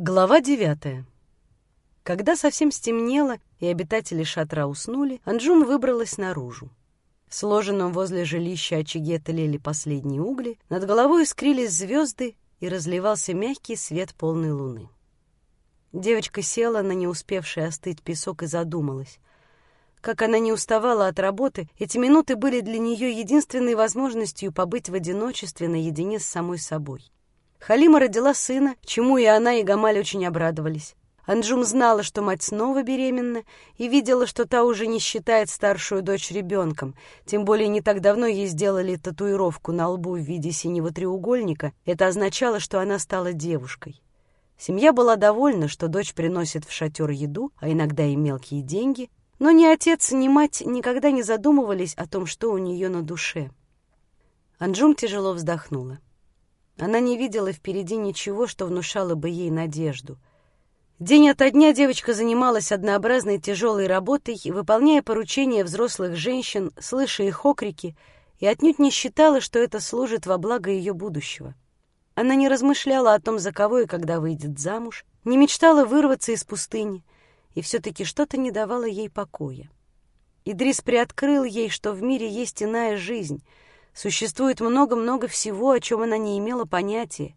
Глава девятая. Когда совсем стемнело и обитатели шатра уснули, Анджум выбралась наружу. В сложенном возле жилища очаге тлели последние угли, над головой искрились звезды и разливался мягкий свет полной луны. Девочка села на не успевший остыть песок и задумалась. Как она не уставала от работы, эти минуты были для нее единственной возможностью побыть в одиночестве наедине с самой собой. Халима родила сына, чему и она, и Гамаль очень обрадовались. Анджум знала, что мать снова беременна, и видела, что та уже не считает старшую дочь ребенком, тем более не так давно ей сделали татуировку на лбу в виде синего треугольника. Это означало, что она стала девушкой. Семья была довольна, что дочь приносит в шатер еду, а иногда и мелкие деньги, но ни отец, ни мать никогда не задумывались о том, что у нее на душе. Анджум тяжело вздохнула. Она не видела впереди ничего, что внушало бы ей надежду. День ото дня девочка занималась однообразной тяжелой работой, выполняя поручения взрослых женщин, слыша их окрики, и отнюдь не считала, что это служит во благо ее будущего. Она не размышляла о том, за кого и когда выйдет замуж, не мечтала вырваться из пустыни, и все-таки что-то не давало ей покоя. Идрис приоткрыл ей, что в мире есть иная жизнь — Существует много-много всего, о чем она не имела понятия,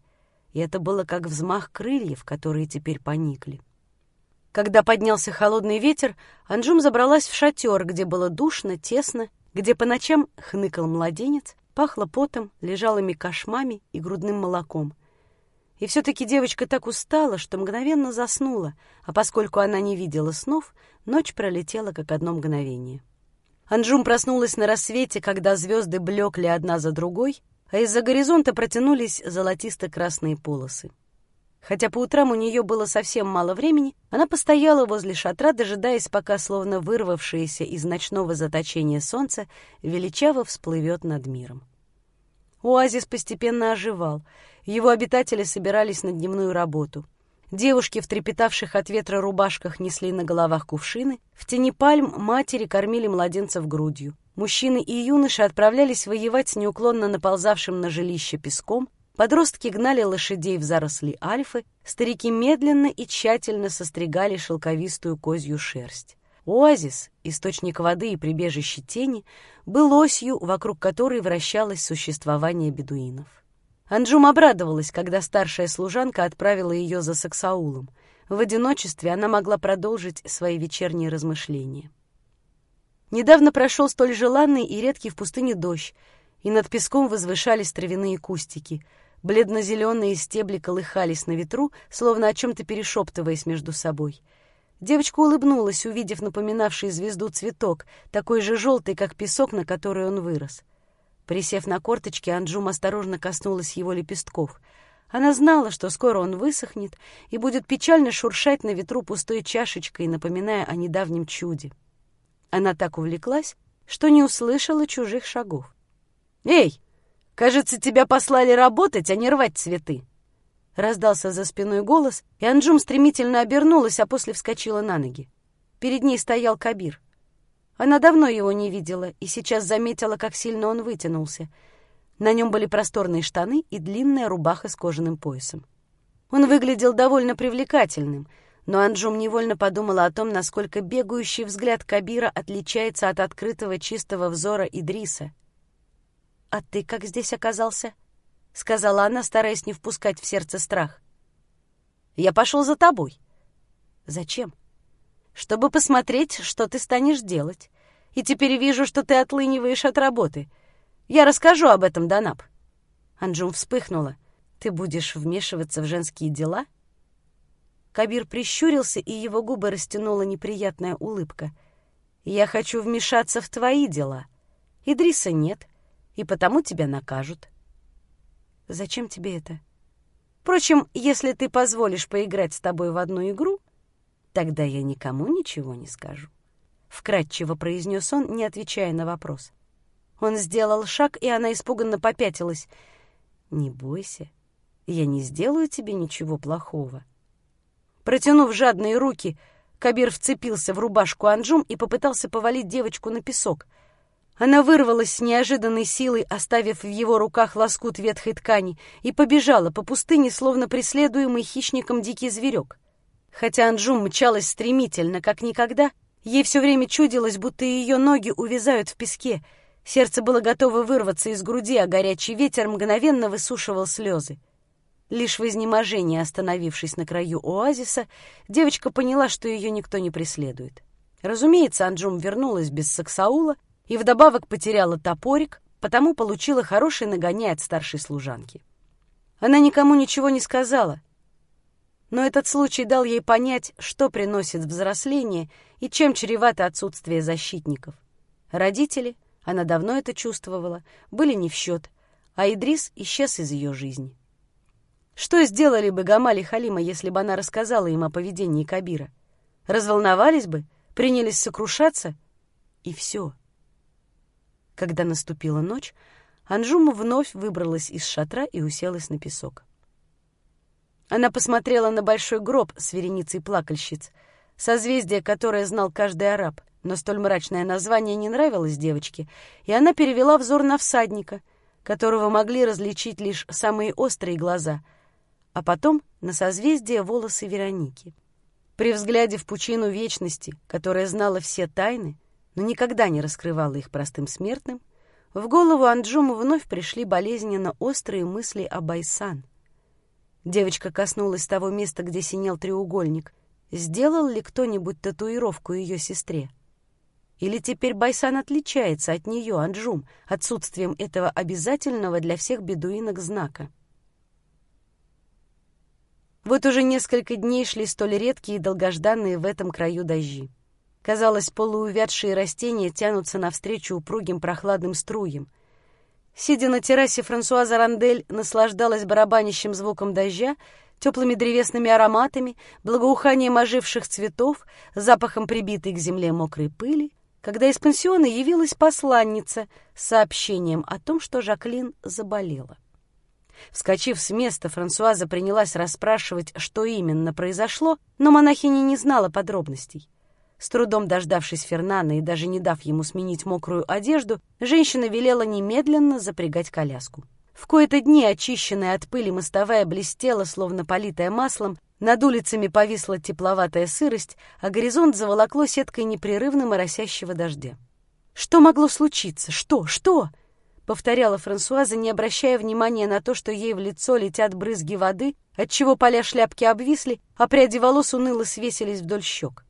и это было как взмах крыльев, которые теперь поникли. Когда поднялся холодный ветер, Анжум забралась в шатер, где было душно, тесно, где по ночам хныкал младенец, пахло потом, лежалыми кошмами и грудным молоком. И все-таки девочка так устала, что мгновенно заснула, а поскольку она не видела снов, ночь пролетела как одно мгновение. Анжум проснулась на рассвете, когда звезды блекли одна за другой, а из-за горизонта протянулись золотисто-красные полосы. Хотя по утрам у нее было совсем мало времени, она постояла возле шатра, дожидаясь, пока словно вырвавшееся из ночного заточения солнце величаво всплывет над миром. Оазис постепенно оживал. Его обитатели собирались на дневную работу — Девушки в трепетавших от ветра рубашках несли на головах кувшины. В тени пальм матери кормили младенцев грудью. Мужчины и юноши отправлялись воевать с неуклонно наползавшим на жилище песком. Подростки гнали лошадей в заросли альфы. Старики медленно и тщательно состригали шелковистую козью шерсть. Оазис, источник воды и прибежище тени, был осью, вокруг которой вращалось существование бедуинов. Анджум обрадовалась, когда старшая служанка отправила ее за Саксаулом. В одиночестве она могла продолжить свои вечерние размышления. Недавно прошел столь желанный и редкий в пустыне дождь, и над песком возвышались травяные кустики. Бледно-зеленые стебли колыхались на ветру, словно о чем-то перешептываясь между собой. Девочка улыбнулась, увидев напоминавший звезду цветок, такой же желтый, как песок, на который он вырос. Присев на корточки, Анджум осторожно коснулась его лепестков. Она знала, что скоро он высохнет и будет печально шуршать на ветру пустой чашечкой, напоминая о недавнем чуде. Она так увлеклась, что не услышала чужих шагов. «Эй, кажется, тебя послали работать, а не рвать цветы!» Раздался за спиной голос, и Анджум стремительно обернулась, а после вскочила на ноги. Перед ней стоял Кабир — она давно его не видела и сейчас заметила, как сильно он вытянулся. На нем были просторные штаны и длинная рубаха с кожаным поясом. Он выглядел довольно привлекательным, но Анджум невольно подумала о том, насколько бегающий взгляд Кабира отличается от открытого чистого взора Идриса. «А ты как здесь оказался?» — сказала она, стараясь не впускать в сердце страх. «Я пошел за тобой». «Зачем?» Чтобы посмотреть, что ты станешь делать. И теперь вижу, что ты отлыниваешь от работы. Я расскажу об этом, Данаб». Анджум вспыхнула. «Ты будешь вмешиваться в женские дела?» Кабир прищурился, и его губы растянула неприятная улыбка. «Я хочу вмешаться в твои дела. Идриса нет, и потому тебя накажут». «Зачем тебе это?» «Впрочем, если ты позволишь поиграть с тобой в одну игру, Тогда я никому ничего не скажу. Вкратчиво произнес он, не отвечая на вопрос. Он сделал шаг, и она испуганно попятилась. «Не бойся, я не сделаю тебе ничего плохого». Протянув жадные руки, Кабир вцепился в рубашку Анджум и попытался повалить девочку на песок. Она вырвалась с неожиданной силой, оставив в его руках лоскут ветхой ткани, и побежала по пустыне, словно преследуемый хищником дикий зверек. Хотя Анжум мчалась стремительно, как никогда, ей все время чудилось, будто ее ноги увязают в песке. Сердце было готово вырваться из груди, а горячий ветер мгновенно высушивал слезы. Лишь в изнеможении, остановившись на краю оазиса, девочка поняла, что ее никто не преследует. Разумеется, Анджум вернулась без Саксаула, и вдобавок потеряла топорик, потому получила хороший нагоняй от старшей служанки. Она никому ничего не сказала, но этот случай дал ей понять, что приносит взросление и чем чревато отсутствие защитников. Родители, она давно это чувствовала, были не в счет, а Идрис исчез из ее жизни. Что сделали бы Гамаль Халима, если бы она рассказала им о поведении Кабира? Разволновались бы, принялись сокрушаться, и все — когда наступила ночь, Анжума вновь выбралась из шатра и уселась на песок. Она посмотрела на большой гроб с вереницей плакальщиц, созвездие, которое знал каждый араб, но столь мрачное название не нравилось девочке, и она перевела взор на всадника, которого могли различить лишь самые острые глаза, а потом на созвездие волосы Вероники. При взгляде в пучину вечности, которая знала все тайны, но никогда не раскрывала их простым смертным, в голову Анджуму вновь пришли болезненно острые мысли о Байсан. Девочка коснулась того места, где синел треугольник. Сделал ли кто-нибудь татуировку ее сестре? Или теперь Байсан отличается от нее, Анджум, отсутствием этого обязательного для всех бедуинок знака? Вот уже несколько дней шли столь редкие и долгожданные в этом краю дожди. Казалось, полуувядшие растения тянутся навстречу упругим прохладным струям. Сидя на террасе, Франсуаза Рандель наслаждалась барабанящим звуком дождя, теплыми древесными ароматами, благоуханием оживших цветов, запахом прибитой к земле мокрой пыли, когда из пансиона явилась посланница с сообщением о том, что Жаклин заболела. Вскочив с места, Франсуаза принялась расспрашивать, что именно произошло, но монахиня не знала подробностей. С трудом дождавшись Фернана и даже не дав ему сменить мокрую одежду, женщина велела немедленно запрягать коляску. В кои-то дни очищенная от пыли мостовая блестела, словно политая маслом, над улицами повисла тепловатая сырость, а горизонт заволокло сеткой непрерывно моросящего дождя. «Что могло случиться? Что? Что?» — повторяла Франсуаза, не обращая внимания на то, что ей в лицо летят брызги воды, отчего поля шляпки обвисли, а пряди волос уныло свесились вдоль щек.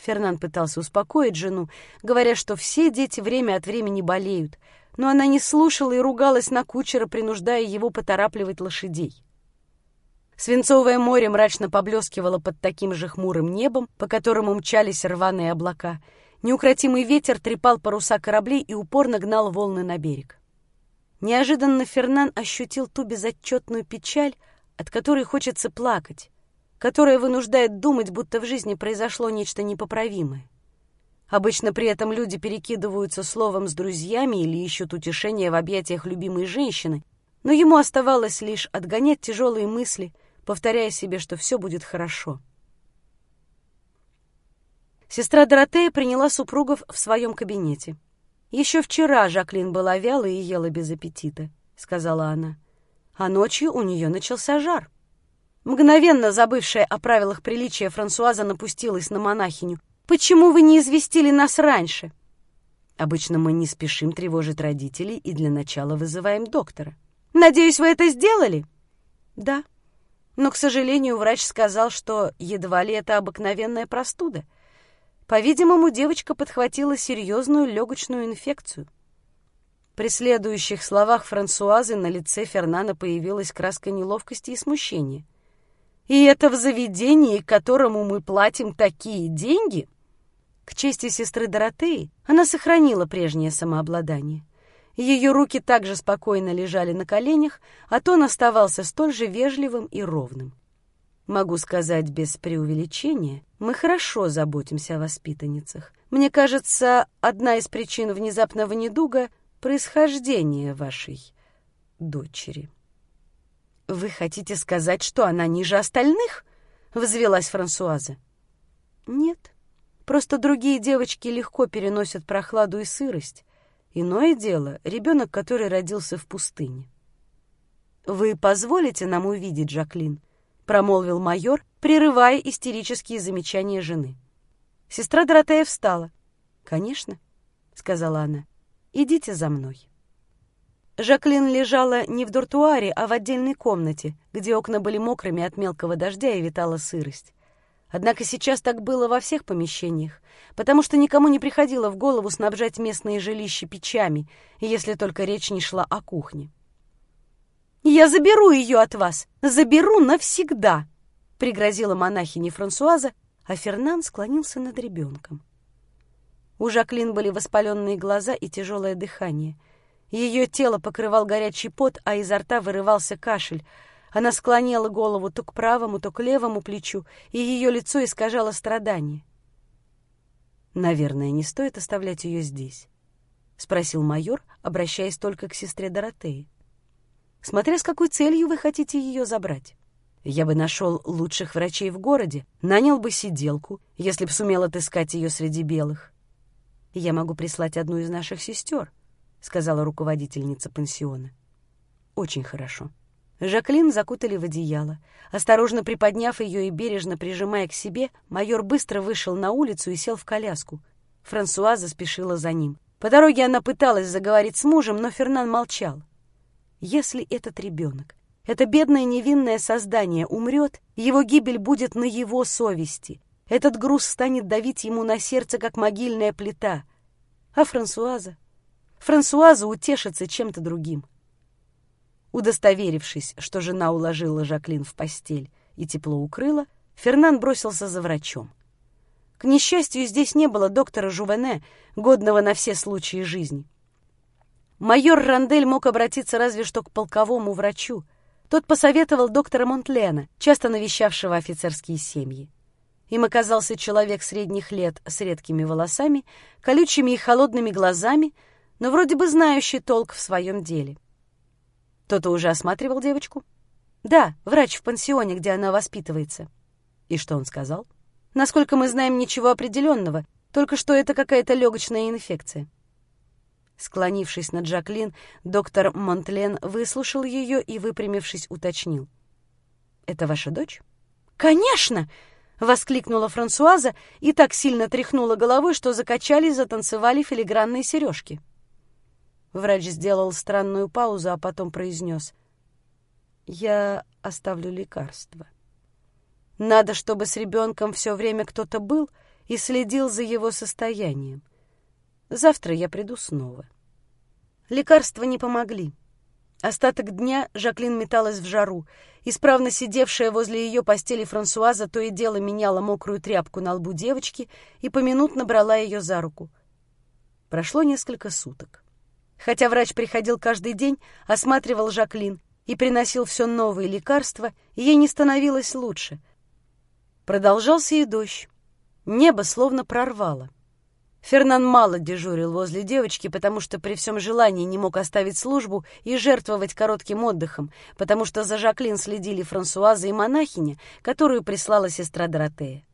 Фернан пытался успокоить жену, говоря, что все дети время от времени болеют, но она не слушала и ругалась на кучера, принуждая его поторапливать лошадей. Свинцовое море мрачно поблескивало под таким же хмурым небом, по которому мчались рваные облака. Неукротимый ветер трепал паруса кораблей и упорно гнал волны на берег. Неожиданно Фернан ощутил ту безотчетную печаль, от которой хочется плакать, которая вынуждает думать, будто в жизни произошло нечто непоправимое. Обычно при этом люди перекидываются словом с друзьями или ищут утешения в объятиях любимой женщины, но ему оставалось лишь отгонять тяжелые мысли, повторяя себе, что все будет хорошо. Сестра Доротея приняла супругов в своем кабинете. «Еще вчера Жаклин была вяла и ела без аппетита», — сказала она. «А ночью у нее начался жар». Мгновенно забывшая о правилах приличия, Франсуаза напустилась на монахиню. «Почему вы не известили нас раньше?» «Обычно мы не спешим тревожить родителей и для начала вызываем доктора». «Надеюсь, вы это сделали?» «Да. Но, к сожалению, врач сказал, что едва ли это обыкновенная простуда. По-видимому, девочка подхватила серьезную легочную инфекцию». При следующих словах Франсуазы на лице Фернана появилась краска неловкости и смущения. И это в заведении, которому мы платим такие деньги? К чести сестры Доротеи, она сохранила прежнее самообладание. Ее руки также спокойно лежали на коленях, а тон оставался столь же вежливым и ровным. Могу сказать без преувеличения, мы хорошо заботимся о воспитанницах. Мне кажется, одна из причин внезапного недуга — происхождение вашей дочери. «Вы хотите сказать, что она ниже остальных?» — взвелась Франсуаза. «Нет, просто другие девочки легко переносят прохладу и сырость. Иное дело — ребенок, который родился в пустыне. «Вы позволите нам увидеть Жаклин?» — промолвил майор, прерывая истерические замечания жены. Сестра Доротея встала. «Конечно», — сказала она, — «идите за мной». Жаклин лежала не в дуртуаре, а в отдельной комнате, где окна были мокрыми от мелкого дождя и витала сырость. Однако сейчас так было во всех помещениях, потому что никому не приходило в голову снабжать местные жилища печами, если только речь не шла о кухне. «Я заберу ее от вас! Заберу навсегда!» — пригрозила монахиня Франсуаза, а Фернан склонился над ребенком. У Жаклин были воспаленные глаза и тяжелое дыхание — ее тело покрывал горячий пот, а изо рта вырывался кашель. Она склонила голову то к правому, то к левому плечу, и ее лицо искажало страдание. «Наверное, не стоит оставлять ее здесь», — спросил майор, обращаясь только к сестре Доротеи. «Смотря с какой целью вы хотите ее забрать. Я бы нашел лучших врачей в городе, нанял бы сиделку, если б сумел отыскать ее среди белых. Я могу прислать одну из наших сестер, — сказала руководительница пансиона. «Очень хорошо». Жаклин закутали в одеяло. Осторожно приподняв ее и бережно прижимая к себе, майор быстро вышел на улицу и сел в коляску. Франсуаза спешила за ним. По дороге она пыталась заговорить с мужем, но Фернан молчал. «Если этот ребенок, это бедное невинное создание умрет, его гибель будет на его совести. Этот груз станет давить ему на сердце, как могильная плита. А Франсуаза? Франсуаза утешится чем-то другим. Удостоверившись, что жена уложила Жаклин в постель и тепло укрыла, Фернан бросился за врачом. К несчастью, здесь не было доктора Жувене, годного на все случаи жизни. Майор Рандель мог обратиться разве что к полковому врачу. Тот посоветовал доктора Монтлена, часто навещавшего офицерские семьи. Им оказался человек средних лет с редкими волосами, колючими и холодными глазами, но вроде бы знающий толк в своем деле. Кто-то уже осматривал девочку? Да, врач в пансионе, где она воспитывается. И что он сказал? Насколько мы знаем, ничего определенного, только что это какая-то легочная инфекция. Склонившись над Жаклин, доктор Монтлен выслушал ее и, выпрямившись, уточнил. «Это ваша дочь?» «Конечно!» — воскликнула Франсуаза и так сильно тряхнула головой, что закачались, затанцевали филигранные сережки. Врач сделал странную паузу, а потом произнес. «Я оставлю лекарство. Надо, чтобы с ребенком все время кто-то был и следил за его состоянием. Завтра я приду снова». Лекарства не помогли. Остаток дня Жаклин металась в жару. Исправно сидевшая возле ее постели Франсуаза то и дело меняла мокрую тряпку на лбу девочки и поминутно брала ее за руку. Прошло несколько суток. Хотя врач приходил каждый день, осматривал Жаклин и приносил все новые лекарства, ей не становилось лучше. Продолжался и дождь. Небо словно прорвало. Фернан мало дежурил возле девочки, потому что при всем желании не мог оставить службу и жертвовать коротким отдыхом, потому что за Жаклин следили Франсуаза и монахиня, которую прислала сестра Доротея.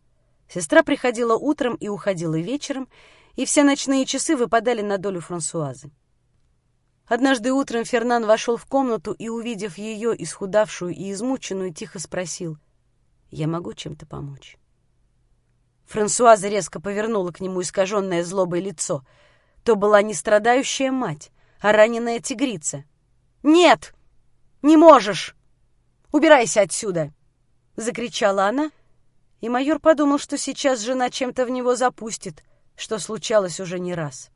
Сестра приходила утром и уходила вечером, и все ночные часы выпадали на долю Франсуазы. Однажды утром Фернан вошел в комнату и, увидев ее, исхудавшую и измученную, тихо спросил, «Я могу чем-то помочь?» Франсуаза резко повернула к нему искаженное злобой лицо. То была не страдающая мать, а раненая тигрица. «Нет! Не можешь! Убирайся отсюда!» — закричала она, и майор подумал, что сейчас жена чем-то в него запустит, что случалось уже не раз.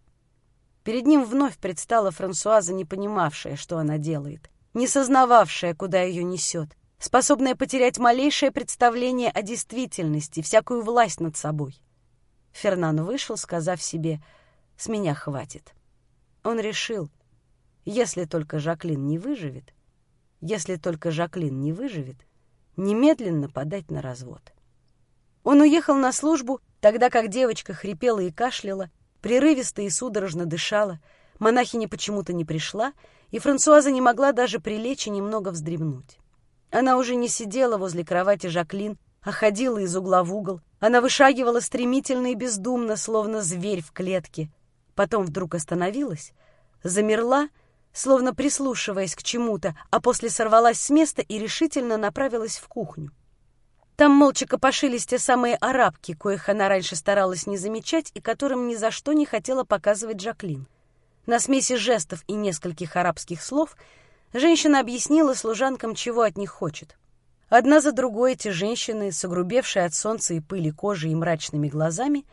Перед ним вновь предстала Франсуаза, не понимавшая, что она делает, не сознававшая, куда ее несет, способная потерять малейшее представление о действительности, всякую власть над собой. Фернан вышел, сказав себе «С меня хватит». Он решил, если только Жаклин не выживет, если только Жаклин не выживет, немедленно подать на развод. Он уехал на службу, тогда как девочка хрипела и кашляла, прерывисто и судорожно дышала, монахиня почему-то не пришла, и Франсуаза не могла даже прилечь и немного вздремнуть. Она уже не сидела возле кровати Жаклин, а ходила из угла в угол. Она вышагивала стремительно и бездумно, словно зверь в клетке. Потом вдруг остановилась, замерла, словно прислушиваясь к чему-то, а после сорвалась с места и решительно направилась в кухню. Там молча копошились те самые арабки, коих она раньше старалась не замечать и которым ни за что не хотела показывать Джаклин. На смеси жестов и нескольких арабских слов женщина объяснила служанкам, чего от них хочет. Одна за другой эти женщины, согрубевшие от солнца и пыли кожи и мрачными глазами,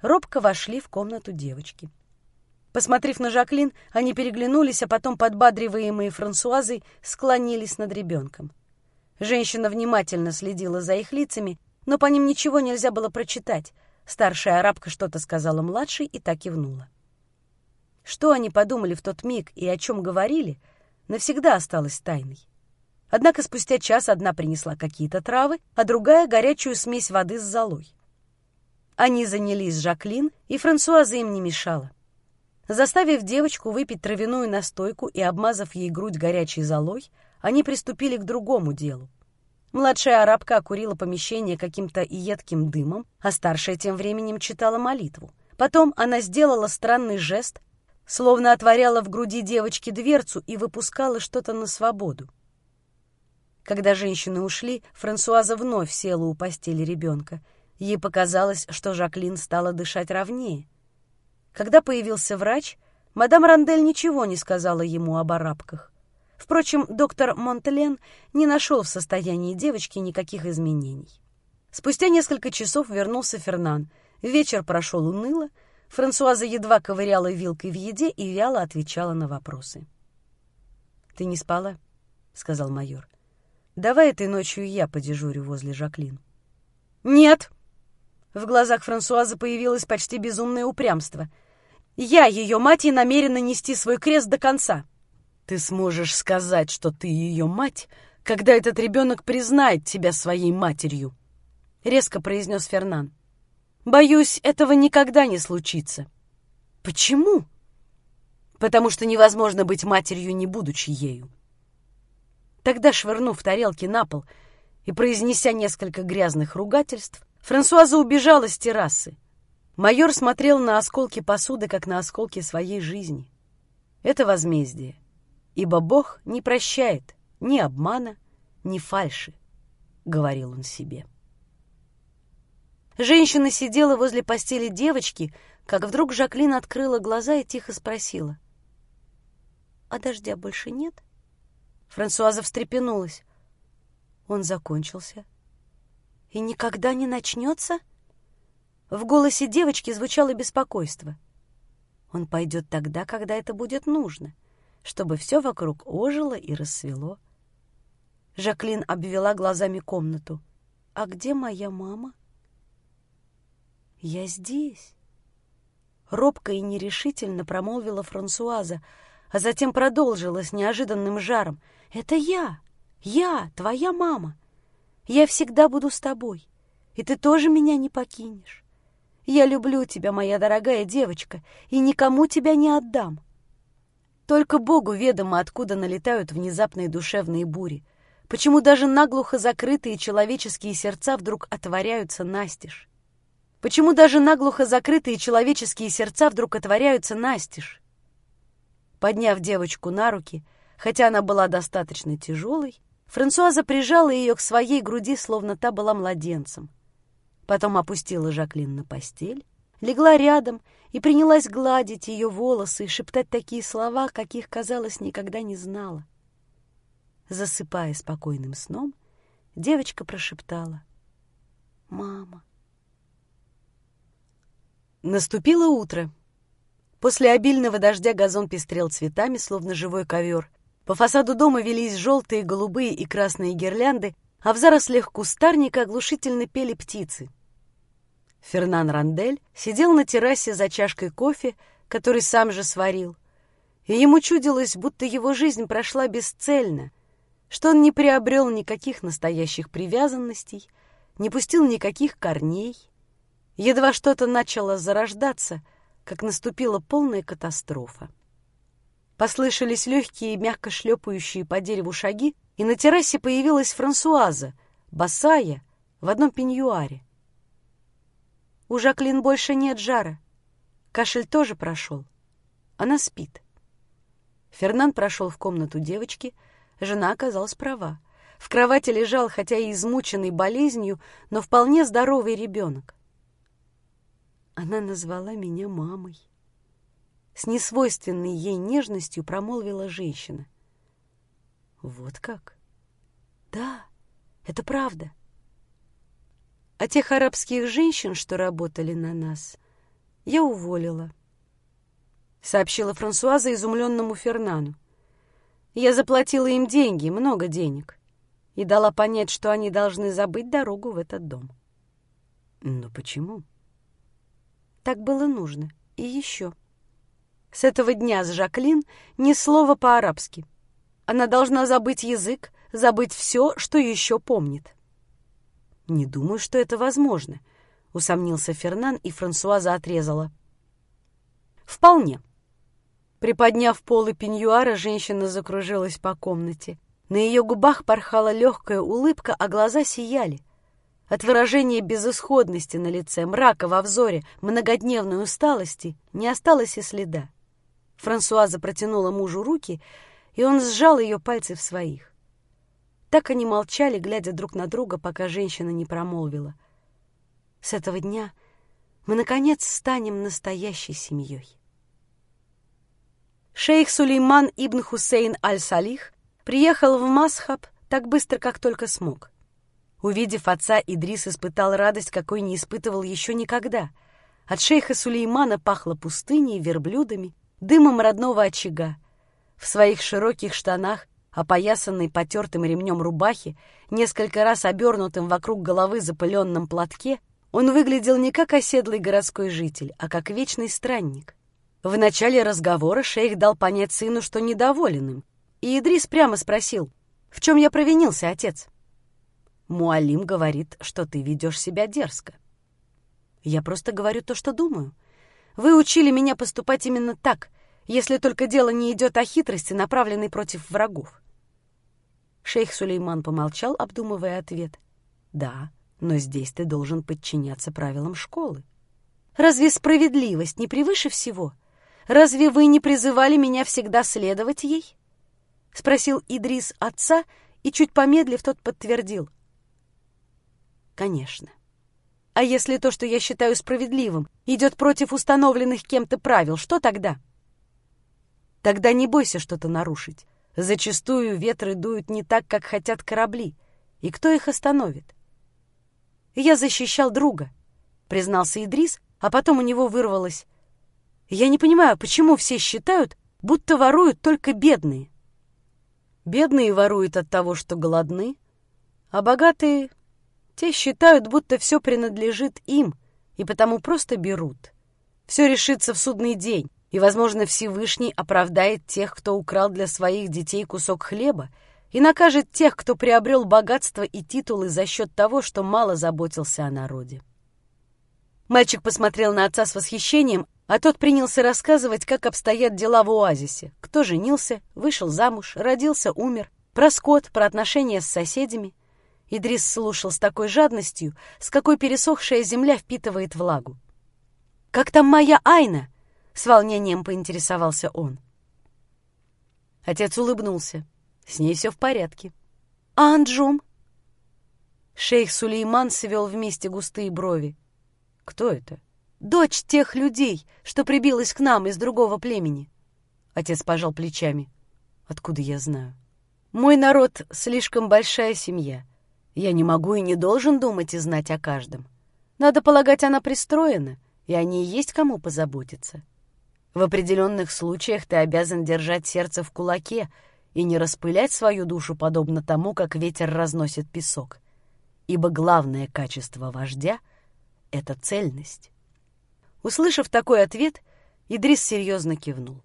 робко вошли в комнату девочки. Посмотрев на Жаклин, они переглянулись, а потом, подбадриваемые Франсуазой, склонились над ребенком. Женщина внимательно следила за их лицами, но по ним ничего нельзя было прочитать. Старшая арабка что-то сказала младшей и так кивнула. Что они подумали в тот миг и о чем говорили, навсегда осталось тайной. Однако спустя час одна принесла какие-то травы, а другая — горячую смесь воды с золой. Они занялись Жаклин, и Франсуаза им не мешала. Заставив девочку выпить травяную настойку и обмазав ей грудь горячей золой, они приступили к другому делу. Младшая арабка окурила помещение каким-то едким дымом, а старшая тем временем читала молитву. Потом она сделала странный жест, словно отворяла в груди девочки дверцу и выпускала что-то на свободу. Когда женщины ушли, Франсуаза вновь села у постели ребенка. Ей показалось, что Жаклин стала дышать ровнее. Когда появился врач, мадам Рандель ничего не сказала ему об арабках. Впрочем, доктор Монтелен не нашел в состоянии девочки никаких изменений. Спустя несколько часов вернулся Фернан. Вечер прошел уныло, Франсуаза едва ковыряла вилкой в еде и вяло отвечала на вопросы. «Ты не спала?» — сказал майор. «Давай этой ночью я подежурю возле Жаклин». «Нет!» В глазах Франсуазы появилось почти безумное упрямство. «Я, ее мать, и намерена нести свой крест до конца». «Ты сможешь сказать, что ты ее мать, когда этот ребенок признает тебя своей матерью», — резко произнес Фернан. «Боюсь, этого никогда не случится». «Почему?» «Потому что невозможно быть матерью, не будучи ею». Тогда, швырнув тарелки на пол и произнеся несколько грязных ругательств, Франсуаза убежала с террасы. Майор смотрел на осколки посуды, как на осколки своей жизни. Это возмездие, ибо Бог не прощает ни обмана, ни фальши, — говорил он себе. Женщина сидела возле постели девочки, как вдруг Жаклин открыла глаза и тихо спросила. «А дождя больше нет?» Франсуаза встрепенулась. «Он закончился», и никогда не начнется? В голосе девочки звучало беспокойство. Он пойдет тогда, когда это будет нужно, чтобы все вокруг ожило и рассвело. Жаклин обвела глазами комнату. «А где моя мама?» «Я здесь», — робко и нерешительно промолвила Франсуаза, а затем продолжила с неожиданным жаром. «Это я! Я, твоя мама! Я всегда буду с тобой, и ты тоже меня не покинешь. Я люблю тебя, моя дорогая девочка, и никому тебя не отдам. Только Богу ведомо, откуда налетают внезапные душевные бури, почему даже наглухо закрытые человеческие сердца вдруг отворяются настежь. Почему даже наглухо закрытые человеческие сердца вдруг отворяются настежь? Подняв девочку на руки, хотя она была достаточно тяжелой, Франсуаза прижала ее к своей груди, словно та была младенцем. Потом опустила Жаклин на постель, легла рядом и принялась гладить ее волосы и шептать такие слова, каких, казалось, никогда не знала. Засыпая спокойным сном, девочка прошептала «Мама». Наступило утро. После обильного дождя газон пестрел цветами, словно живой ковер, по фасаду дома велись желтые, голубые и красные гирлянды, а в зарослях кустарника оглушительно пели птицы. Фернан Рандель сидел на террасе за чашкой кофе, который сам же сварил, и ему чудилось, будто его жизнь прошла бесцельно, что он не приобрел никаких настоящих привязанностей, не пустил никаких корней. Едва что-то начало зарождаться, как наступила полная катастрофа. Послышались легкие, мягко шлепающие по дереву шаги, и на террасе появилась Франсуаза, босая, в одном пеньюаре. У Жаклин больше нет жара. Кашель тоже прошел. Она спит. Фернан прошел в комнату девочки. Жена оказалась права. В кровати лежал, хотя и измученный болезнью, но вполне здоровый ребенок. Она назвала меня мамой. С несвойственной ей нежностью промолвила женщина. Вот как? Да, это правда. А тех арабских женщин, что работали на нас, я уволила. Сообщила Франсуаза изумленному Фернану. Я заплатила им деньги, много денег, и дала понять, что они должны забыть дорогу в этот дом. Но почему? Так было нужно. И еще. С этого дня с Жаклин ни слова по-арабски. Она должна забыть язык, забыть все, что еще помнит. «Не думаю, что это возможно», — усомнился Фернан, и Франсуаза отрезала. «Вполне». Приподняв полы пеньюара, женщина закружилась по комнате. На ее губах порхала легкая улыбка, а глаза сияли. От выражения безысходности на лице, мрака во взоре, многодневной усталости не осталось и следа. Франсуаза протянула мужу руки, и он сжал ее пальцы в своих. Так они молчали, глядя друг на друга, пока женщина не промолвила. «С этого дня мы, наконец, станем настоящей семьей». Шейх Сулейман ибн Хусейн аль-Салих приехал в Масхаб так быстро, как только смог. Увидев отца, Идрис испытал радость, какой не испытывал еще никогда. От шейха Сулеймана пахло пустыней, верблюдами, дымом родного очага. В своих широких штанах опоясанный потертым ремнем рубахи, несколько раз обернутым вокруг головы запыленном платке, он выглядел не как оседлый городской житель, а как вечный странник. В начале разговора шейх дал понять сыну, что недоволен им, и Идрис прямо спросил, «В чем я провинился, отец?» Муалим говорит, что ты ведешь себя дерзко. Я просто говорю то, что думаю. Вы учили меня поступать именно так, если только дело не идет о хитрости, направленной против врагов. Шейх Сулейман помолчал, обдумывая ответ. «Да, но здесь ты должен подчиняться правилам школы. Разве справедливость не превыше всего? Разве вы не призывали меня всегда следовать ей?» Спросил Идрис отца, и, чуть помедлив, тот подтвердил. «Конечно. А если то, что я считаю справедливым, идет против установленных кем-то правил, что тогда?» «Тогда не бойся что-то нарушить. Зачастую ветры дуют не так, как хотят корабли. И кто их остановит? Я защищал друга, признался Идрис, а потом у него вырвалось. Я не понимаю, почему все считают, будто воруют только бедные. Бедные воруют от того, что голодны, а богатые, те считают, будто все принадлежит им, и потому просто берут. Все решится в судный день, и, возможно, Всевышний оправдает тех, кто украл для своих детей кусок хлеба, и накажет тех, кто приобрел богатство и титулы за счет того, что мало заботился о народе. Мальчик посмотрел на отца с восхищением, а тот принялся рассказывать, как обстоят дела в оазисе, кто женился, вышел замуж, родился, умер, про скот, про отношения с соседями. Идрис слушал с такой жадностью, с какой пересохшая земля впитывает влагу. «Как там моя Айна?» С волнением поинтересовался он. Отец улыбнулся. С ней все в порядке. А Анджум? Шейх Сулейман свел вместе густые брови. Кто это? Дочь тех людей, что прибилась к нам из другого племени. Отец пожал плечами. Откуда я знаю? Мой народ — слишком большая семья. Я не могу и не должен думать и знать о каждом. Надо полагать, она пристроена, и о ней есть кому позаботиться. В определенных случаях ты обязан держать сердце в кулаке и не распылять свою душу подобно тому, как ветер разносит песок. Ибо главное качество вождя — это цельность. Услышав такой ответ, Идрис серьезно кивнул.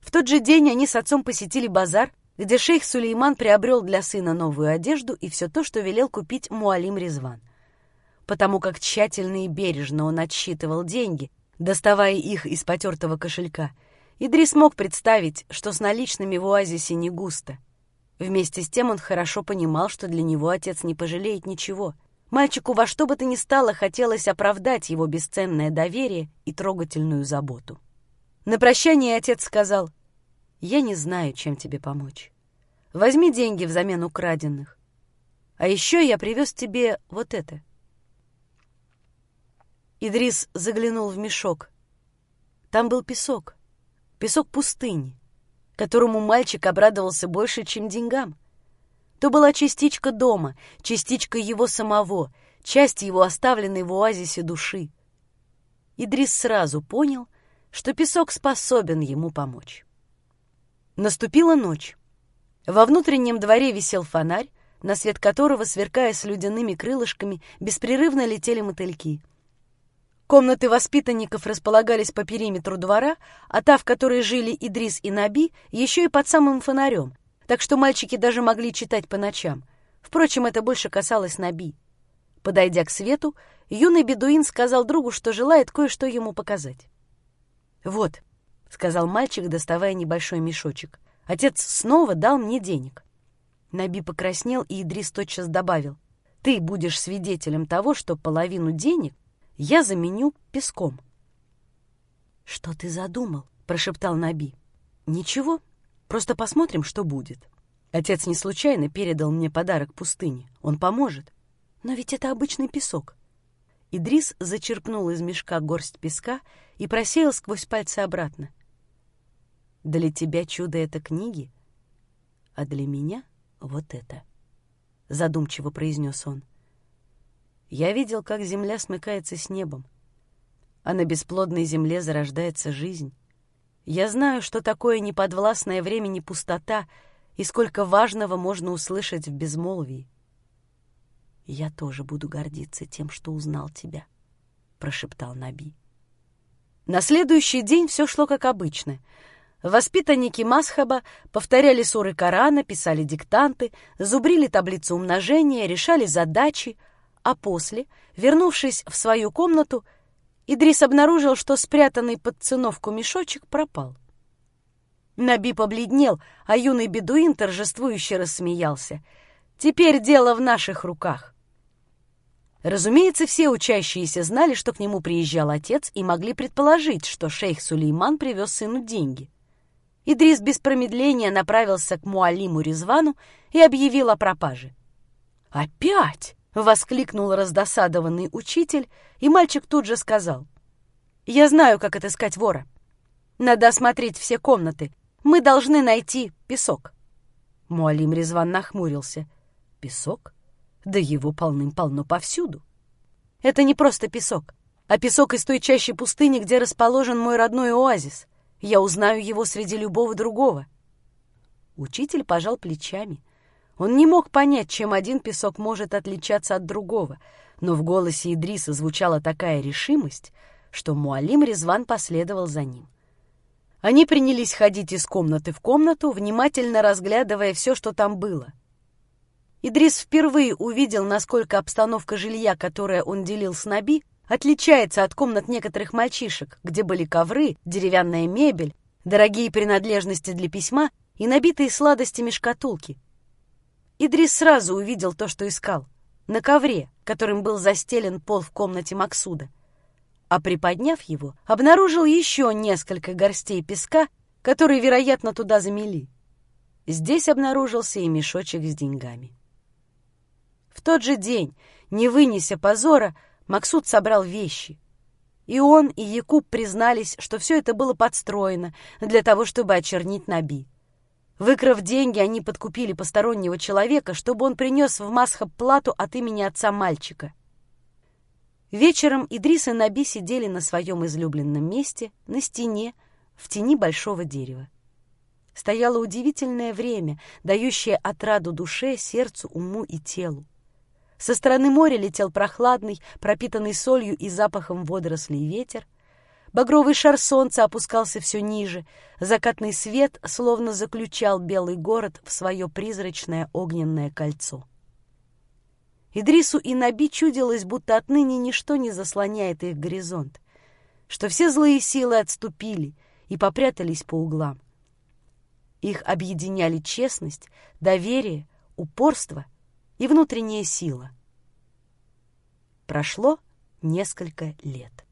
В тот же день они с отцом посетили базар, где шейх Сулейман приобрел для сына новую одежду и все то, что велел купить Муалим Резван. Потому как тщательно и бережно он отсчитывал деньги, доставая их из потертого кошелька. Идрис мог представить, что с наличными в оазисе не густо. Вместе с тем он хорошо понимал, что для него отец не пожалеет ничего. Мальчику во что бы то ни стало хотелось оправдать его бесценное доверие и трогательную заботу. На прощание отец сказал, я не знаю, чем тебе помочь. Возьми деньги взамен украденных. А еще я привез тебе вот это». Идрис заглянул в мешок. Там был песок. Песок пустыни, которому мальчик обрадовался больше, чем деньгам. То была частичка дома, частичка его самого, часть его оставленной в оазисе души. Идрис сразу понял, что песок способен ему помочь. Наступила ночь. Во внутреннем дворе висел фонарь, на свет которого, сверкая с слюдяными крылышками, беспрерывно летели мотыльки. Комнаты воспитанников располагались по периметру двора, а та, в которой жили Идрис и Наби, еще и под самым фонарем, так что мальчики даже могли читать по ночам. Впрочем, это больше касалось Наби. Подойдя к свету, юный бедуин сказал другу, что желает кое-что ему показать. «Вот», — сказал мальчик, доставая небольшой мешочек, — «отец снова дал мне денег». Наби покраснел, и Идрис тотчас добавил, «Ты будешь свидетелем того, что половину денег я заменю песком». «Что ты задумал?» — прошептал Наби. «Ничего, Просто посмотрим, что будет. Отец не случайно передал мне подарок пустыне. Он поможет. Но ведь это обычный песок. Идрис зачерпнул из мешка горсть песка и просеял сквозь пальцы обратно. Для тебя чудо — это книги, а для меня — вот это. Задумчиво произнес он. Я видел, как земля смыкается с небом, а на бесплодной земле зарождается жизнь. Я знаю, что такое неподвластное времени пустота и сколько важного можно услышать в безмолвии. «Я тоже буду гордиться тем, что узнал тебя», — прошептал Наби. На следующий день все шло как обычно. Воспитанники Масхаба повторяли суры Корана, писали диктанты, зубрили таблицу умножения, решали задачи, а после, вернувшись в свою комнату, Идрис обнаружил, что спрятанный под циновку мешочек пропал. Наби побледнел, а юный бедуин торжествующе рассмеялся. «Теперь дело в наших руках». Разумеется, все учащиеся знали, что к нему приезжал отец, и могли предположить, что шейх Сулейман привез сыну деньги. Идрис без промедления направился к Муалиму Резвану и объявил о пропаже. «Опять!» — воскликнул раздосадованный учитель, и мальчик тут же сказал. «Я знаю, как отыскать вора. Надо осмотреть все комнаты. Мы должны найти песок». Муалим Резван нахмурился. «Песок? Да его полным-полно повсюду. Это не просто песок, а песок из той чащи пустыни, где расположен мой родной оазис. Я узнаю его среди любого другого». Учитель пожал плечами. Он не мог понять, чем один песок может отличаться от другого, но в голосе Идриса звучала такая решимость, что Муалим Резван последовал за ним. Они принялись ходить из комнаты в комнату, внимательно разглядывая все, что там было. Идрис впервые увидел, насколько обстановка жилья, которое он делил с Наби, отличается от комнат некоторых мальчишек, где были ковры, деревянная мебель, дорогие принадлежности для письма и набитые сладостями шкатулки — Идрис сразу увидел то, что искал. На ковре, которым был застелен пол в комнате Максуда. А приподняв его, обнаружил еще несколько горстей песка, которые, вероятно, туда замели. Здесь обнаружился и мешочек с деньгами. В тот же день, не вынеся позора, Максуд собрал вещи. И он, и Якуб признались, что все это было подстроено для того, чтобы очернить Наби. Выкрав деньги, они подкупили постороннего человека, чтобы он принес в Масхаб плату от имени отца мальчика. Вечером Идрис и Наби сидели на своем излюбленном месте, на стене, в тени большого дерева. Стояло удивительное время, дающее отраду душе, сердцу, уму и телу. Со стороны моря летел прохладный, пропитанный солью и запахом водорослей ветер — Багровый шар солнца опускался все ниже. Закатный свет словно заключал белый город в свое призрачное огненное кольцо. Идрису и Наби чудилось, будто отныне ничто не заслоняет их горизонт, что все злые силы отступили и попрятались по углам. Их объединяли честность, доверие, упорство и внутренняя сила. Прошло несколько лет.